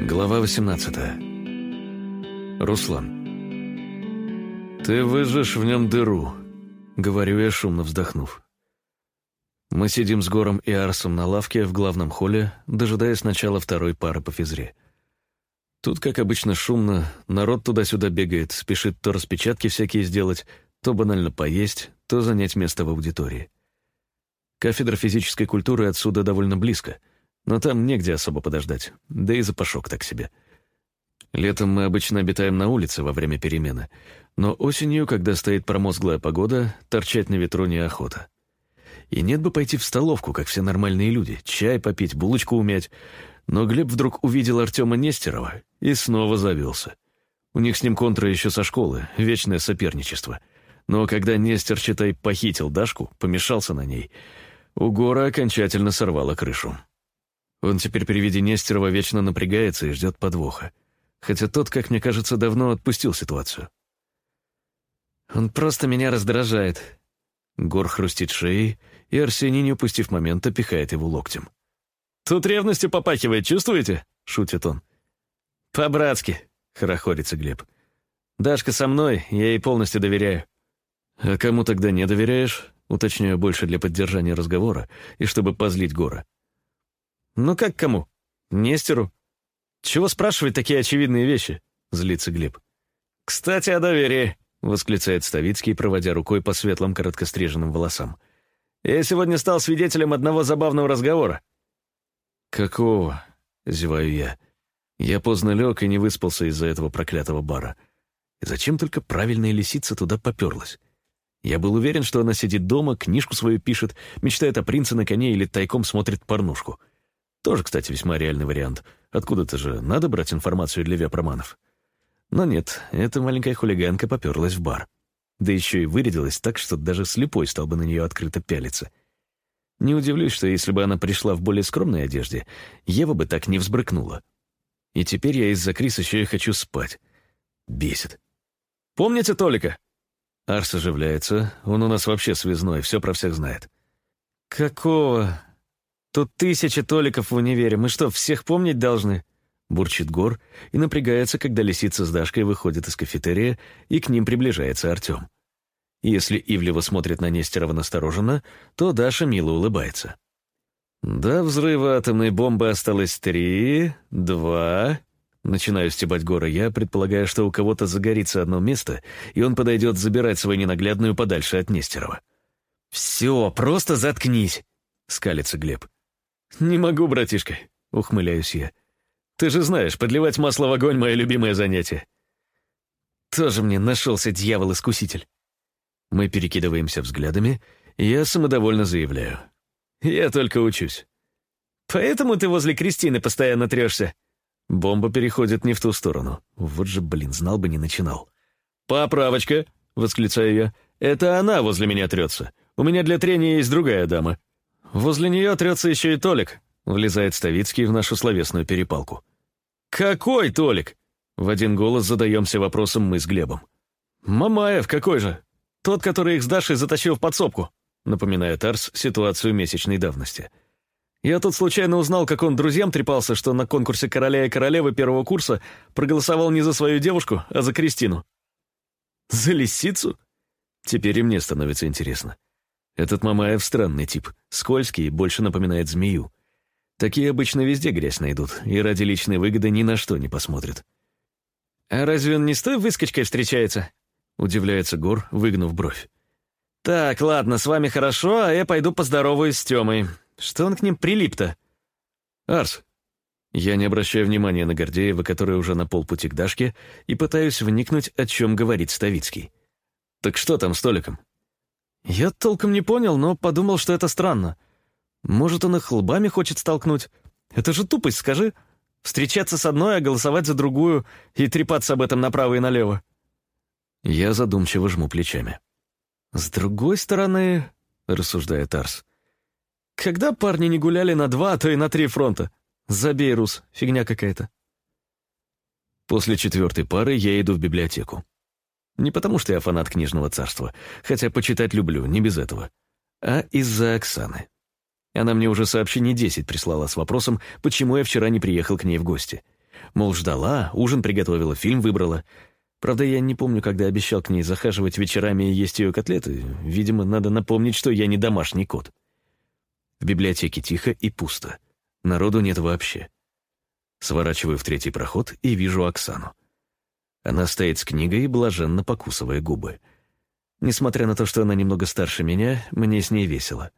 Глава 18 Руслан «Ты выжжешь в нем дыру», — говорю я, шумно вздохнув. Мы сидим с Гором и Арсом на лавке в главном холле, дожидаясь начала второй пары по физре. Тут, как обычно, шумно, народ туда-сюда бегает, спешит то распечатки всякие сделать, то банально поесть, то занять место в аудитории. Кафедра физической культуры отсюда довольно близко, но там негде особо подождать, да и запашок так себе. Летом мы обычно обитаем на улице во время перемены, но осенью, когда стоит промозглая погода, торчать на ветру неохота. И нет бы пойти в столовку, как все нормальные люди, чай попить, булочку умять, но Глеб вдруг увидел Артема Нестерова и снова завелся. У них с ним контра еще со школы, вечное соперничество. Но когда Нестер, читай, похитил Дашку, помешался на ней — у Гора окончательно сорвало крышу. Он теперь при виде Нестерова вечно напрягается и ждет подвоха. Хотя тот, как мне кажется, давно отпустил ситуацию. «Он просто меня раздражает». Гор хрустит шеей, и Арсений, не упустив момента, пихает его локтем. «Тут ревностью попахивает, чувствуете?» — шутит он. «По-братски», — хорохорится Глеб. «Дашка со мной, я ей полностью доверяю». «А кому тогда не доверяешь?» Уточняю больше для поддержания разговора и чтобы позлить Гора. «Ну как кому? Нестеру? Чего спрашивать такие очевидные вещи?» — злится Глеб. «Кстати, о доверии», — восклицает Ставицкий, проводя рукой по светлым короткостриженным волосам. «Я сегодня стал свидетелем одного забавного разговора». «Какого?» — зеваю я. Я поздно лег и не выспался из-за этого проклятого бара. И зачем только правильная лисица туда поперлась? Я был уверен, что она сидит дома, книжку свою пишет, мечтает о принце на коне или тайком смотрит порнушку. Тоже, кстати, весьма реальный вариант. Откуда-то же надо брать информацию для веб-романов. Но нет, эта маленькая хулиганка поперлась в бар. Да еще и вырядилась так, что даже слепой стал бы на нее открыто пялиться. Не удивлюсь, что если бы она пришла в более скромной одежде, Ева бы так не взбрыкнула. И теперь я из-за Крис еще и хочу спать. Бесит. «Помните Толика?» Арс оживляется. Он у нас вообще связной, все про всех знает. «Какого? Тут тысячи толиков в универе. Мы что, всех помнить должны?» Бурчит Гор и напрягается, когда лисица с Дашкой выходит из кафетерия, и к ним приближается Артем. Если Ивлева смотрит на Нестерова настороженно, то Даша мило улыбается. До взрыва атомной бомбы осталось три, два, Начинаю стебать гора я, предполагая, что у кого-то загорится одно место, и он подойдет забирать свою ненаглядную подальше от Нестерова. «Все, просто заткнись!» — скалится Глеб. «Не могу, братишка», — ухмыляюсь я. «Ты же знаешь, подливать масло в огонь — мое любимое занятие». «Тоже мне нашелся дьявол-искуситель». Мы перекидываемся взглядами, и я самодовольно заявляю. «Я только учусь». «Поэтому ты возле Кристины постоянно трешься?» Бомба переходит не в ту сторону. Вот же, блин, знал бы, не начинал. «Поправочка!» — восклицаю я. «Это она возле меня трется. У меня для трения есть другая дама». «Возле нее трется еще и Толик», — влезает Ставицкий в нашу словесную перепалку. «Какой Толик?» — в один голос задаемся вопросом мы с Глебом. «Мамаев какой же? Тот, который их с Дашей затащил в подсобку», — напоминает Арс ситуацию месячной давности. Я тут случайно узнал, как он друзьям трепался, что на конкурсе короля и королевы первого курса проголосовал не за свою девушку, а за Кристину. За лисицу? Теперь и мне становится интересно. Этот Мамаев странный тип, скользкий больше напоминает змею. Такие обычно везде грязь найдут, и ради личной выгоды ни на что не посмотрят. «А разве он не с той выскочкой встречается?» — удивляется Гор, выгнув бровь. «Так, ладно, с вами хорошо, а я пойду поздороваюсь с Тёмой. Что он к ним прилип-то? Арс. Я не обращаю внимания на Гордеева, который уже на полпути к Дашке, и пытаюсь вникнуть, о чем говорит Ставицкий. Так что там с Толиком? Я толком не понял, но подумал, что это странно. Может, он их лбами хочет столкнуть? Это же тупость, скажи. Встречаться с одной, а голосовать за другую и трепаться об этом направо и налево. Я задумчиво жму плечами. «С другой стороны», — рассуждает Арс, когда парни не гуляли на два, а то и на три фронта? Забей, Рус, фигня какая-то. После четвертой пары я иду в библиотеку. Не потому, что я фанат книжного царства, хотя почитать люблю, не без этого, а из-за Оксаны. Она мне уже сообщений десять прислала с вопросом, почему я вчера не приехал к ней в гости. Мол, ждала, ужин приготовила, фильм выбрала. Правда, я не помню, когда обещал к ней захаживать вечерами и есть ее котлеты. Видимо, надо напомнить, что я не домашний кот. В библиотеке тихо и пусто. Народу нет вообще. Сворачиваю в третий проход и вижу Оксану. Она стоит с книгой, блаженно покусывая губы. Несмотря на то, что она немного старше меня, мне с ней весело.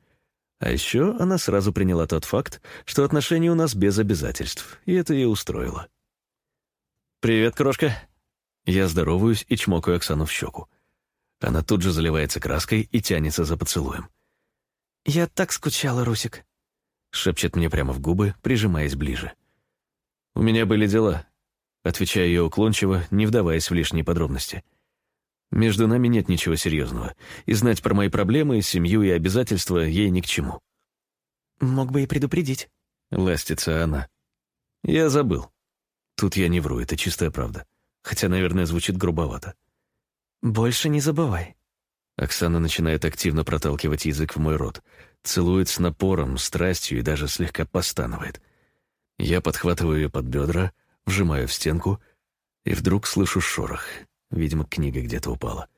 А еще она сразу приняла тот факт, что отношения у нас без обязательств, и это ее устроило. «Привет, крошка». Я здороваюсь и чмокаю Оксану в щеку. Она тут же заливается краской и тянется за поцелуем. «Я так скучала, Русик», — шепчет мне прямо в губы, прижимаясь ближе. «У меня были дела», — отвечаю я уклончиво, не вдаваясь в лишние подробности. «Между нами нет ничего серьезного, и знать про мои проблемы, семью и обязательства ей ни к чему». «Мог бы и предупредить», — ластится она. «Я забыл. Тут я не вру, это чистая правда. Хотя, наверное, звучит грубовато». «Больше не забывай». Оксана начинает активно проталкивать язык в мой рот, целует с напором, страстью и даже слегка постанывает. Я подхватываю ее под бедра, вжимаю в стенку, и вдруг слышу шорох. Видимо, книга где-то упала.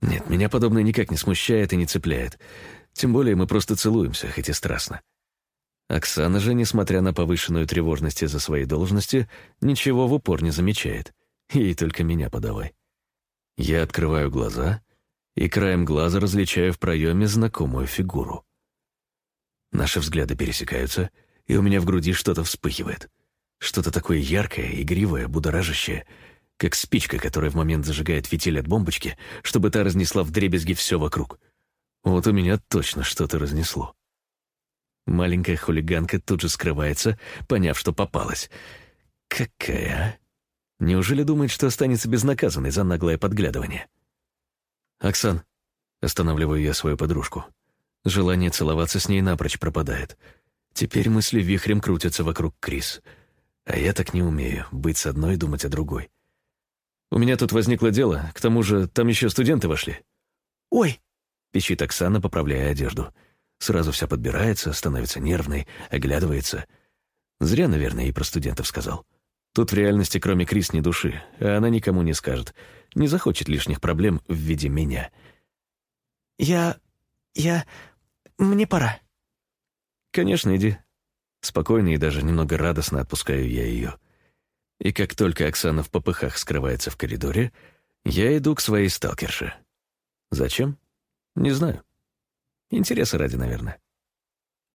Нет, меня подобное никак не смущает и не цепляет. Тем более мы просто целуемся, хоть и страстно. Оксана же, несмотря на повышенную тревожность из-за своей должности, ничего в упор не замечает. Ей только меня подавай. Я открываю глаза и краем глаза различаю в проеме знакомую фигуру. Наши взгляды пересекаются — и у меня в груди что-то вспыхивает. Что-то такое яркое, игривое, будоражащее, как спичка, которая в момент зажигает фитиль от бомбочки, чтобы та разнесла в дребезги все вокруг. Вот у меня точно что-то разнесло. Маленькая хулиганка тут же скрывается, поняв, что попалась. Какая, а? Неужели думает, что останется безнаказанной за наглое подглядывание? «Оксан», — останавливаю я свою подружку. Желание целоваться с ней напрочь пропадает — Теперь мысли вихрем крутятся вокруг Крис. А я так не умею, быть с одной и думать о другой. У меня тут возникло дело, к тому же там еще студенты вошли. «Ой!» — пищит Оксана, поправляя одежду. Сразу вся подбирается, становится нервной, оглядывается. Зря, наверное, и про студентов сказал. Тут в реальности кроме Крис ни души, а она никому не скажет. Не захочет лишних проблем в виде меня. «Я... я... мне пора». «Конечно, иди». Спокойно и даже немного радостно отпускаю я ее. И как только Оксана в попыхах скрывается в коридоре, я иду к своей сталкерше. Зачем? Не знаю. Интереса ради, наверное.